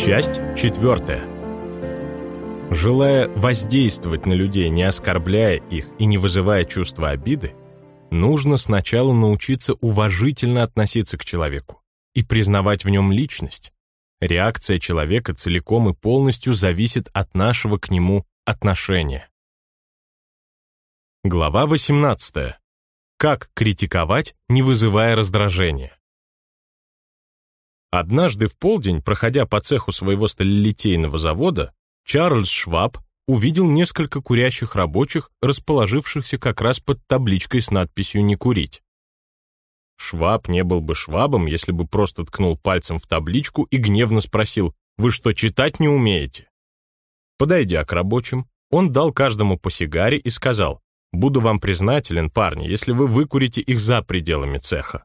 Часть четвертая. Желая воздействовать на людей, не оскорбляя их и не вызывая чувства обиды, нужно сначала научиться уважительно относиться к человеку и признавать в нем личность. Реакция человека целиком и полностью зависит от нашего к нему отношения. Глава 18. Как критиковать, не вызывая раздражения. Однажды в полдень, проходя по цеху своего сталелитейного завода, Чарльз Шваб увидел несколько курящих рабочих, расположившихся как раз под табличкой с надписью «Не курить». Шваб не был бы швабом, если бы просто ткнул пальцем в табличку и гневно спросил «Вы что, читать не умеете?» Подойдя к рабочим, он дал каждому по сигаре и сказал «Буду вам признателен, парни, если вы выкурите их за пределами цеха».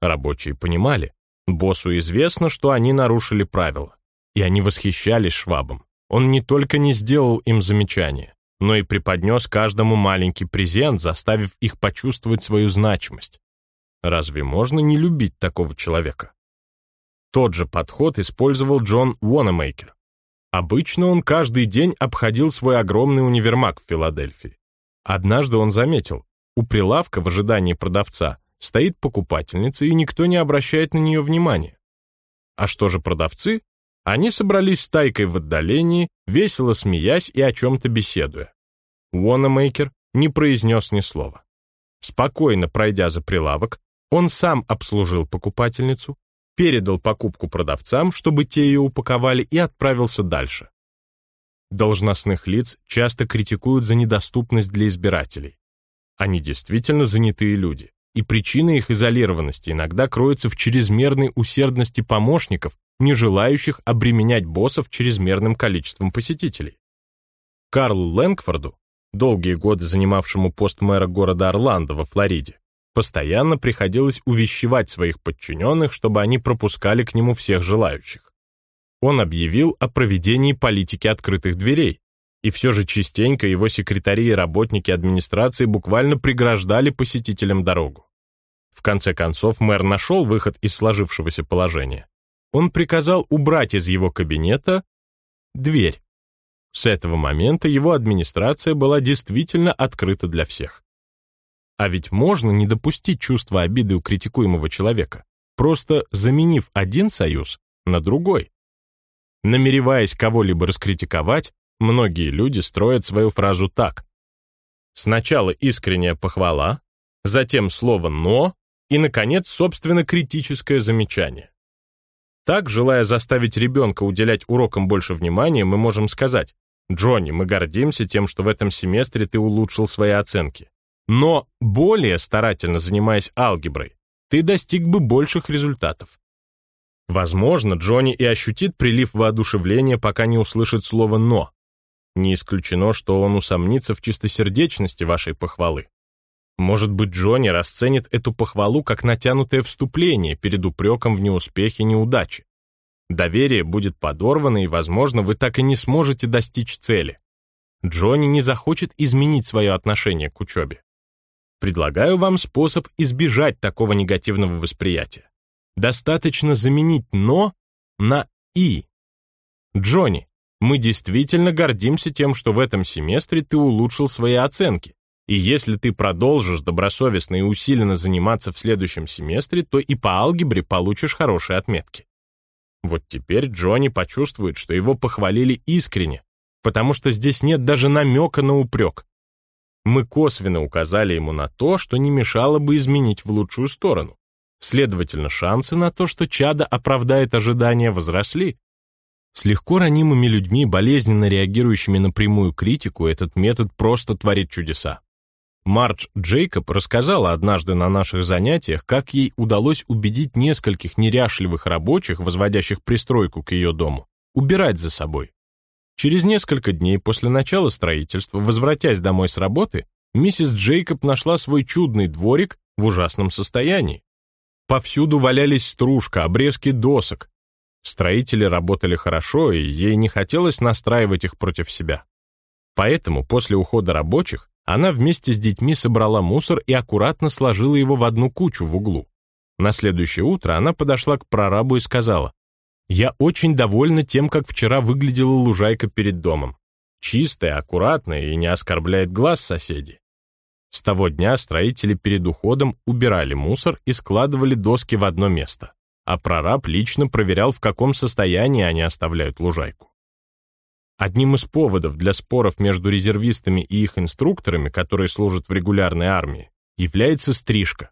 Рабочие понимали, боссу известно, что они нарушили правила, и они восхищались Швабом. Он не только не сделал им замечания, но и преподнес каждому маленький презент, заставив их почувствовать свою значимость. Разве можно не любить такого человека? Тот же подход использовал Джон Уонамейкер. Обычно он каждый день обходил свой огромный универмаг в Филадельфии. Однажды он заметил, у прилавка в ожидании продавца стоит покупательница, и никто не обращает на нее внимания. А что же продавцы? Они собрались стайкой в отдалении, весело смеясь и о чем-то беседуя. Уонамейкер не произнес ни слова. Спокойно пройдя за прилавок, он сам обслужил покупательницу, передал покупку продавцам, чтобы те ее упаковали, и отправился дальше. Должностных лиц часто критикуют за недоступность для избирателей. Они действительно занятые люди, и причина их изолированности иногда кроется в чрезмерной усердности помощников, не желающих обременять боссов чрезмерным количеством посетителей. Карлу Лэнгфорду, долгие годы занимавшему пост мэра города Орландо во Флориде, Постоянно приходилось увещевать своих подчиненных, чтобы они пропускали к нему всех желающих. Он объявил о проведении политики открытых дверей, и все же частенько его секретари и работники администрации буквально преграждали посетителям дорогу. В конце концов, мэр нашел выход из сложившегося положения. Он приказал убрать из его кабинета дверь. С этого момента его администрация была действительно открыта для всех. А ведь можно не допустить чувства обиды у критикуемого человека, просто заменив один союз на другой. Намереваясь кого-либо раскритиковать, многие люди строят свою фразу так. Сначала искренняя похвала, затем слово «но» и, наконец, собственно, критическое замечание. Так, желая заставить ребенка уделять урокам больше внимания, мы можем сказать, «Джонни, мы гордимся тем, что в этом семестре ты улучшил свои оценки. Но более старательно занимаясь алгеброй, ты достиг бы больших результатов. Возможно, Джонни и ощутит прилив воодушевления, пока не услышит слово «но». Не исключено, что он усомнится в чистосердечности вашей похвалы. Может быть, Джонни расценит эту похвалу как натянутое вступление перед упреком в неуспехе неудачи. Доверие будет подорвано, и, возможно, вы так и не сможете достичь цели. Джонни не захочет изменить свое отношение к учебе. Предлагаю вам способ избежать такого негативного восприятия. Достаточно заменить «но» на «и». Джонни, мы действительно гордимся тем, что в этом семестре ты улучшил свои оценки. И если ты продолжишь добросовестно и усиленно заниматься в следующем семестре, то и по алгебре получишь хорошие отметки. Вот теперь Джонни почувствует, что его похвалили искренне, потому что здесь нет даже намека на упрек мы косвенно указали ему на то, что не мешало бы изменить в лучшую сторону. Следовательно, шансы на то, что чадо оправдает ожидания, возросли. С легко ранимыми людьми, болезненно реагирующими на прямую критику, этот метод просто творит чудеса. Мардж Джейкоб рассказала однажды на наших занятиях, как ей удалось убедить нескольких неряшливых рабочих, возводящих пристройку к ее дому, убирать за собой. Через несколько дней после начала строительства, возвратясь домой с работы, миссис Джейкоб нашла свой чудный дворик в ужасном состоянии. Повсюду валялись стружка, обрезки досок. Строители работали хорошо, и ей не хотелось настраивать их против себя. Поэтому после ухода рабочих она вместе с детьми собрала мусор и аккуратно сложила его в одну кучу в углу. На следующее утро она подошла к прорабу и сказала, Я очень довольна тем, как вчера выглядела лужайка перед домом. Чистая, аккуратная и не оскорбляет глаз соседей. С того дня строители перед уходом убирали мусор и складывали доски в одно место, а прораб лично проверял, в каком состоянии они оставляют лужайку. Одним из поводов для споров между резервистами и их инструкторами, которые служат в регулярной армии, является стрижка.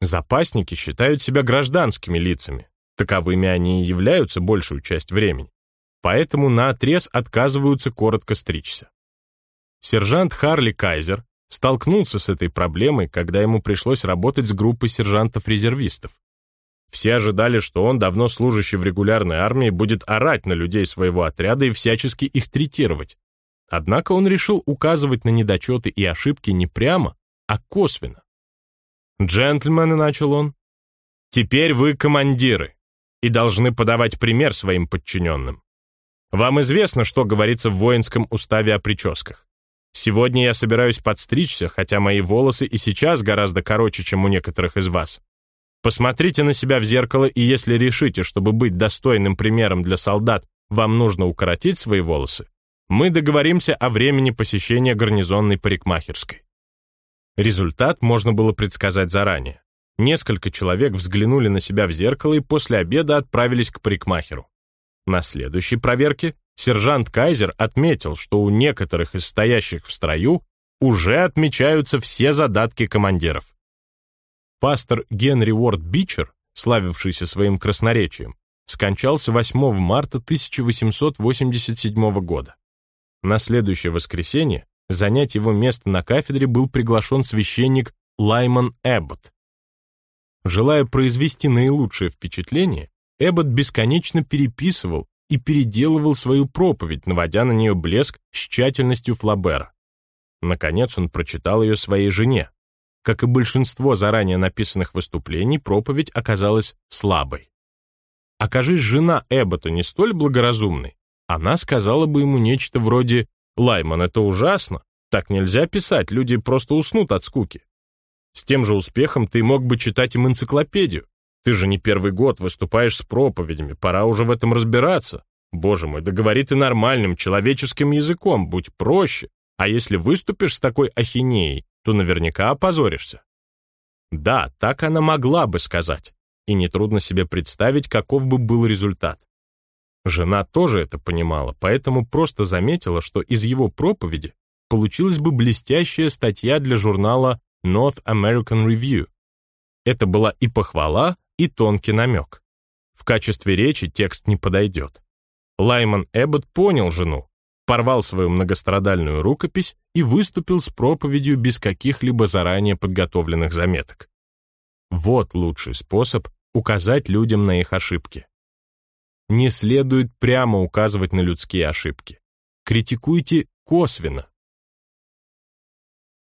Запасники считают себя гражданскими лицами, таковыми они и являются большую часть времени, поэтому на отрез отказываются коротко стричься. Сержант Харли Кайзер столкнулся с этой проблемой, когда ему пришлось работать с группой сержантов-резервистов. Все ожидали, что он, давно служащий в регулярной армии, будет орать на людей своего отряда и всячески их третировать. Однако он решил указывать на недочеты и ошибки не прямо, а косвенно. «Джентльмены», — начал он, — «теперь вы командиры и должны подавать пример своим подчиненным. Вам известно, что говорится в воинском уставе о прическах. Сегодня я собираюсь подстричься, хотя мои волосы и сейчас гораздо короче, чем у некоторых из вас. Посмотрите на себя в зеркало, и если решите, чтобы быть достойным примером для солдат, вам нужно укоротить свои волосы, мы договоримся о времени посещения гарнизонной парикмахерской. Результат можно было предсказать заранее. Несколько человек взглянули на себя в зеркало и после обеда отправились к парикмахеру. На следующей проверке сержант Кайзер отметил, что у некоторых из стоящих в строю уже отмечаются все задатки командиров. Пастор Генри Уорд Бичер, славившийся своим красноречием, скончался 8 марта 1887 года. На следующее воскресенье занять его место на кафедре был приглашен священник Лайман Эббот. Желая произвести наилучшее впечатление, Эббот бесконечно переписывал и переделывал свою проповедь, наводя на нее блеск с тщательностью Флабера. Наконец он прочитал ее своей жене. Как и большинство заранее написанных выступлений, проповедь оказалась слабой. Окажись жена Эббота не столь благоразумной, она сказала бы ему нечто вроде «Лайман, это ужасно, так нельзя писать, люди просто уснут от скуки». С тем же успехом ты мог бы читать им энциклопедию. Ты же не первый год выступаешь с проповедями, пора уже в этом разбираться. Боже мой, да говори ты нормальным, человеческим языком, будь проще. А если выступишь с такой ахинеей, то наверняка опозоришься. Да, так она могла бы сказать, и нетрудно себе представить, каков бы был результат. Жена тоже это понимала, поэтому просто заметила, что из его проповеди получилась бы блестящая статья для журнала North American Review. Это была и похвала, и тонкий намек. В качестве речи текст не подойдет. Лайман Эббот понял жену, порвал свою многострадальную рукопись и выступил с проповедью без каких-либо заранее подготовленных заметок. Вот лучший способ указать людям на их ошибки. Не следует прямо указывать на людские ошибки. Критикуйте косвенно.